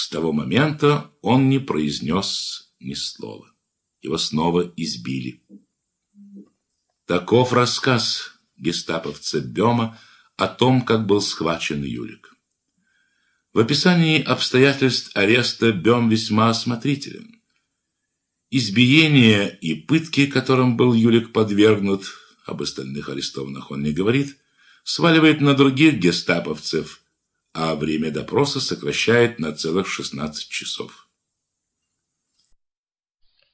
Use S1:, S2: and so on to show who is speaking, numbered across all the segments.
S1: С того момента он не произнес ни слова. Его снова избили. Таков рассказ гестаповца Бема о том, как был схвачен Юлик. В описании обстоятельств ареста Бем весьма осмотрителен. Избиение и пытки, которым был Юлик подвергнут, об остальных арестованных он не говорит, сваливает на других гестаповцев, а время допроса сокращает на целых 16 часов.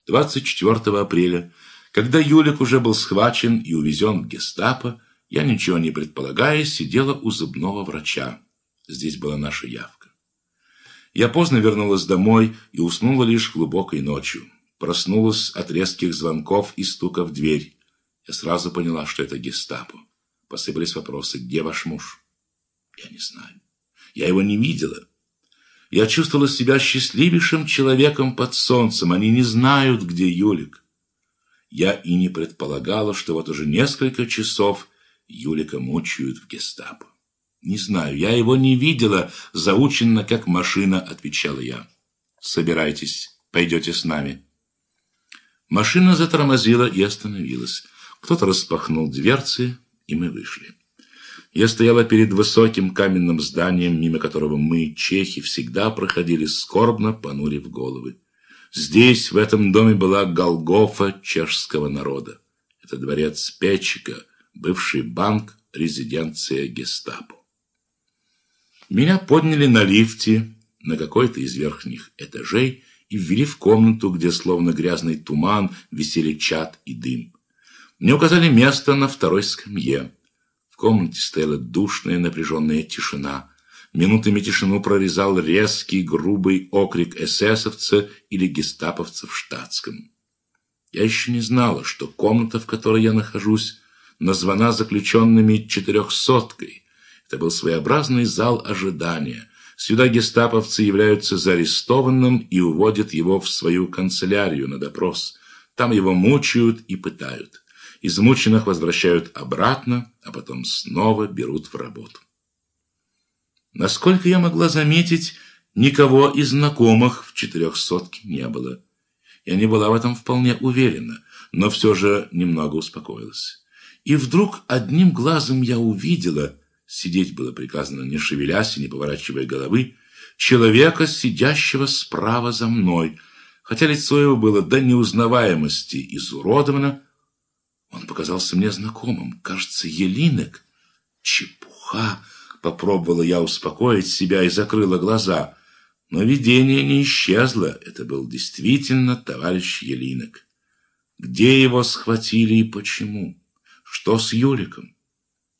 S1: 24 апреля, когда Юлик уже был схвачен и увезен в гестапо, я, ничего не предполагая, сидела у зубного врача. Здесь была наша явка. Я поздно вернулась домой и уснула лишь глубокой ночью. Проснулась от резких звонков и стука в дверь. Я сразу поняла, что это гестапо. Посыпались вопросы, где ваш муж? Я не знаю. Я его не видела. Я чувствовала себя счастливейшим человеком под солнцем. Они не знают, где Юлик. Я и не предполагала, что вот уже несколько часов Юлика мучают в гестапо. «Не знаю, я его не видела, заученно, как машина», — отвечала я. «Собирайтесь, пойдете с нами». Машина затормозила и остановилась. Кто-то распахнул дверцы, и мы вышли. Я стояла перед высоким каменным зданием, мимо которого мы, чехи, всегда проходили скорбно, понурив головы. Здесь, в этом доме, была Голгофа чешского народа. Это дворец Печика, бывший банк, резиденция гестапо. Меня подняли на лифте на какой-то из верхних этажей и ввели в комнату, где словно грязный туман висели чад и дым. Мне указали место на второй скамье. Комнате стояла душная напряженная тишина. Минутами тишину прорезал резкий, грубый окрик эсэсовца или гестаповца в штатском. Я еще не знала, что комната, в которой я нахожусь, названа заключенными четырехсоткой, это был своеобразный зал ожидания. Сюда гестаповцы являются за арестованным и уводят его в свою канцелярию на допрос. Там его мучают и пытают. Измученных возвращают обратно, а потом снова берут в работу. Насколько я могла заметить, никого из знакомых в четырехсотке не было. Я не была в этом вполне уверена, но все же немного успокоилась. И вдруг одним глазом я увидела – сидеть было приказано, не шевелясь и не поворачивая головы, человека, сидящего справа за мной. Хотя лицо его было до неузнаваемости изуродовано, он показался мне знакомым. Кажется, Елинок. Чепуха! Попробовала я успокоить себя и закрыла глаза. Но видение не исчезло. Это был действительно товарищ Елинок. Где его схватили и почему? Что с Юликом?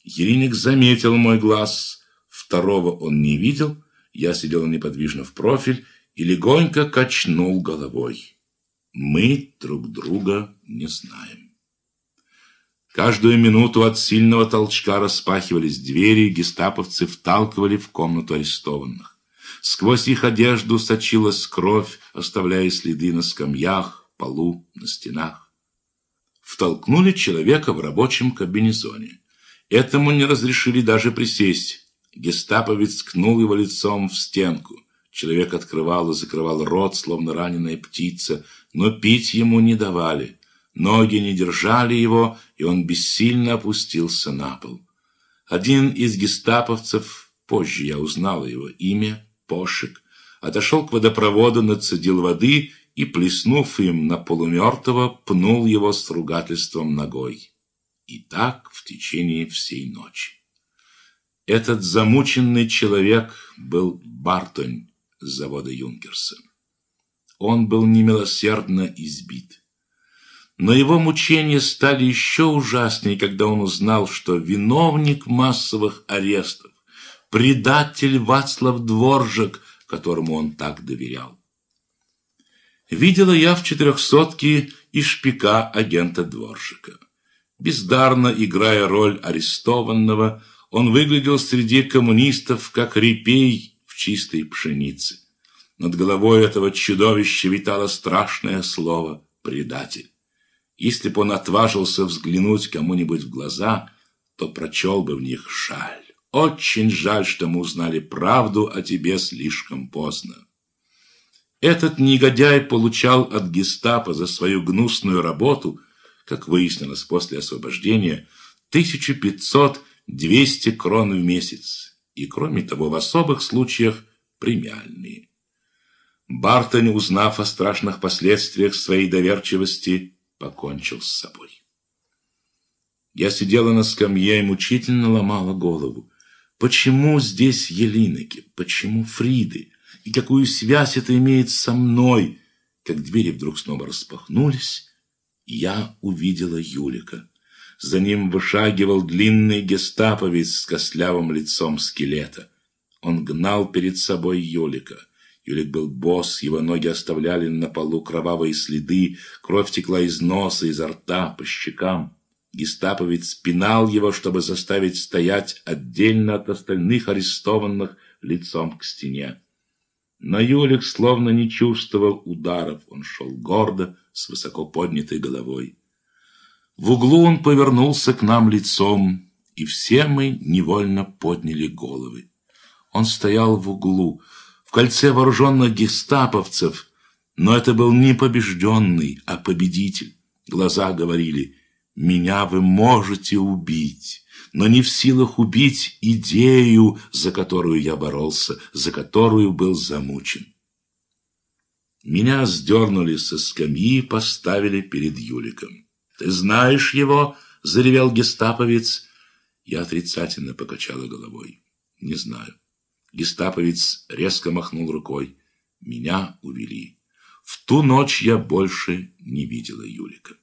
S1: Ериник заметил мой глаз. Второго он не видел. Я сидел неподвижно в профиль и легонько качнул головой. Мы друг друга не знаем. Каждую минуту от сильного толчка распахивались двери, гестаповцы вталкивали в комнату арестованных. Сквозь их одежду сочилась кровь, оставляя следы на скамьях, полу, на стенах. Втолкнули человека в рабочем кабинезоне. Этому не разрешили даже присесть. Гестаповец ткнул его лицом в стенку. Человек открывал и закрывал рот, словно раненая птица, но пить ему не давали. Ноги не держали его, и он бессильно опустился на пол. Один из гестаповцев, позже я узнала его имя, Пошек, отошел к водопроводу, нацедил воды и, плеснув им на полумертвого, пнул его с ругательством ногой. И так в течение всей ночи. Этот замученный человек был Бартонь с завода Юнкерса. Он был немилосердно избит. Но его мучения стали еще ужаснее, когда он узнал, что виновник массовых арестов, предатель Вацлав Дворжик, которому он так доверял. Видела я в четырехсотке и шпика агента Дворжика. Бездарно играя роль арестованного, он выглядел среди коммунистов как репей в чистой пшенице. Над головой этого чудовища витало страшное слово «предатель». Если бы он отважился взглянуть кому-нибудь в глаза, то прочел бы в них жаль. Очень жаль, что мы узнали правду о тебе слишком поздно. Этот негодяй получал от гестапо за свою гнусную работу, как выяснилось после освобождения, 1500-200 крон в месяц. И кроме того, в особых случаях премиальные. Бартон, узнав о страшных последствиях своей доверчивости, покончил с собой. Я сидела на скамье и мучительно ломала голову. Почему здесь Елиноки? Почему Фриды? И какую связь это имеет со мной? Как двери вдруг снова распахнулись, я увидела Юлика. За ним вышагивал длинный гестаповец с костлявым лицом скелета. Он гнал перед собой Юлика. Юлик был босс, его ноги оставляли на полу кровавые следы, кровь текла из носа, изо рта, по щекам. Гестаповец пинал его, чтобы заставить стоять отдельно от остальных арестованных лицом к стене. Но Юлик словно не чувствовал ударов, он шел гордо, с высоко поднятой головой. В углу он повернулся к нам лицом, и все мы невольно подняли головы. Он стоял в углу, кольце вооруженных гестаповцев, но это был не побежденный, а победитель. Глаза говорили «Меня вы можете убить» но не в силах убить идею, за которую я боролся, за которую был замучен. Меня сдернули со скамьи и поставили перед Юликом. «Ты знаешь его?» — заревел гестаповец. Я отрицательно покачала головой. «Не знаю». Гестаповец резко махнул рукой. Меня увели. В ту ночь я больше не видела Юлика.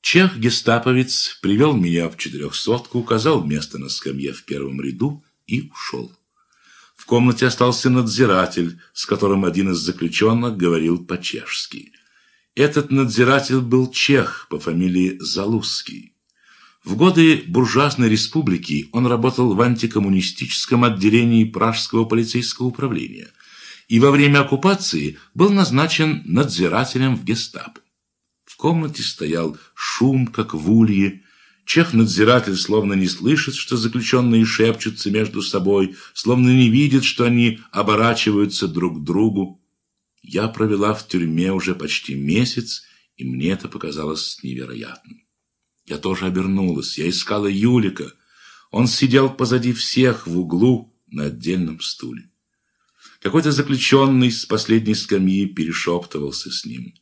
S1: Чех-гестаповец привел меня в четырехсотку, указал место на скамье в первом ряду и ушел. В комнате остался надзиратель, с которым один из заключенных говорил по-чешски. Этот надзиратель был чех по фамилии Залузский. В годы буржуазной республики он работал в антикоммунистическом отделении Пражского полицейского управления и во время оккупации был назначен надзирателем в гестапо комнате стоял шум, как в улье. Чех-надзиратель словно не слышит, что заключенные шепчутся между собой, словно не видит, что они оборачиваются друг к другу. Я провела в тюрьме уже почти месяц, и мне это показалось невероятным. Я тоже обернулась, я искала Юлика. Он сидел позади всех в углу на отдельном стуле. Какой-то заключенный с последней скамьи перешептывался с ним.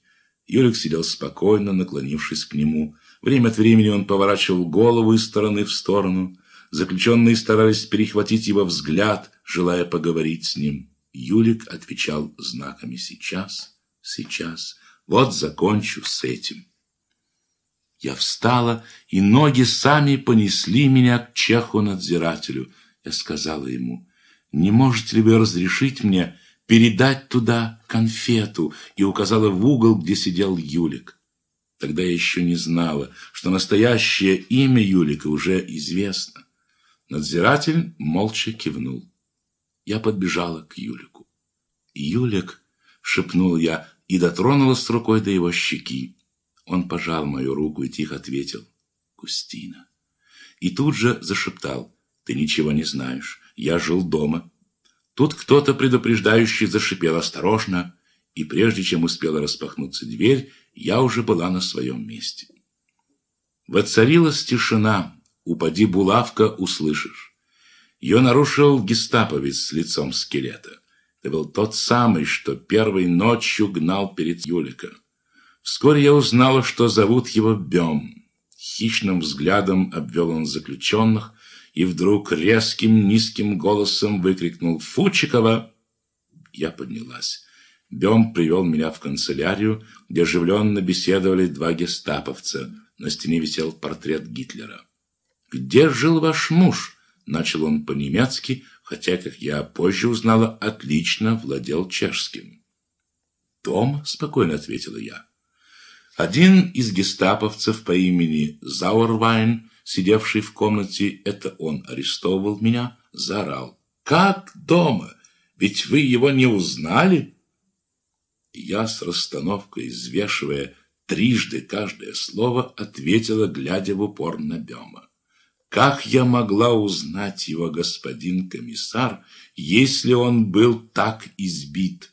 S1: Юрик сидел спокойно, наклонившись к нему. Время от времени он поворачивал голову из стороны в сторону. Заключенные старались перехватить его взгляд, желая поговорить с ним. Юлик отвечал знаками «сейчас, сейчас, вот закончу с этим». Я встала, и ноги сами понесли меня к чеху-надзирателю. Я сказала ему, «Не можете ли вы разрешить мне передать туда конфету и указала в угол, где сидел Юлик. Тогда я еще не знала, что настоящее имя Юлика уже известно. Надзиратель молча кивнул. Я подбежала к Юлику. «Юлик!» — шепнул я и дотронулась рукой до его щеки. Он пожал мою руку и тихо ответил «Кустина». И тут же зашептал «Ты ничего не знаешь, я жил дома, Тут кто-то предупреждающий зашипел осторожно, и прежде чем успела распахнуться дверь, я уже была на своем месте. Воцарилась тишина, упади булавка, услышишь. Ее нарушил гестаповец с лицом скелета. Это был тот самый, что первой ночью гнал перед Юлика. Вскоре я узнала, что зовут его Бем. Хищным взглядом обвел он заключенных, и вдруг резким низким голосом выкрикнул «Фучикова!». Я поднялась. Бем привел меня в канцелярию, где оживленно беседовали два гестаповца. На стене висел портрет Гитлера. «Где жил ваш муж?» – начал он по-немецки, хотя, как я позже узнала, отлично владел чешским. «Дом?» – спокойно ответила я. Один из гестаповцев по имени Зауэрвайн сидевший в комнате, это он арестовывал меня, заорал. «Как дома? Ведь вы его не узнали?» Я с расстановкой, взвешивая трижды каждое слово, ответила, глядя в упор на Бема. Как я могла узнать его, господин комиссар, если он был так избит?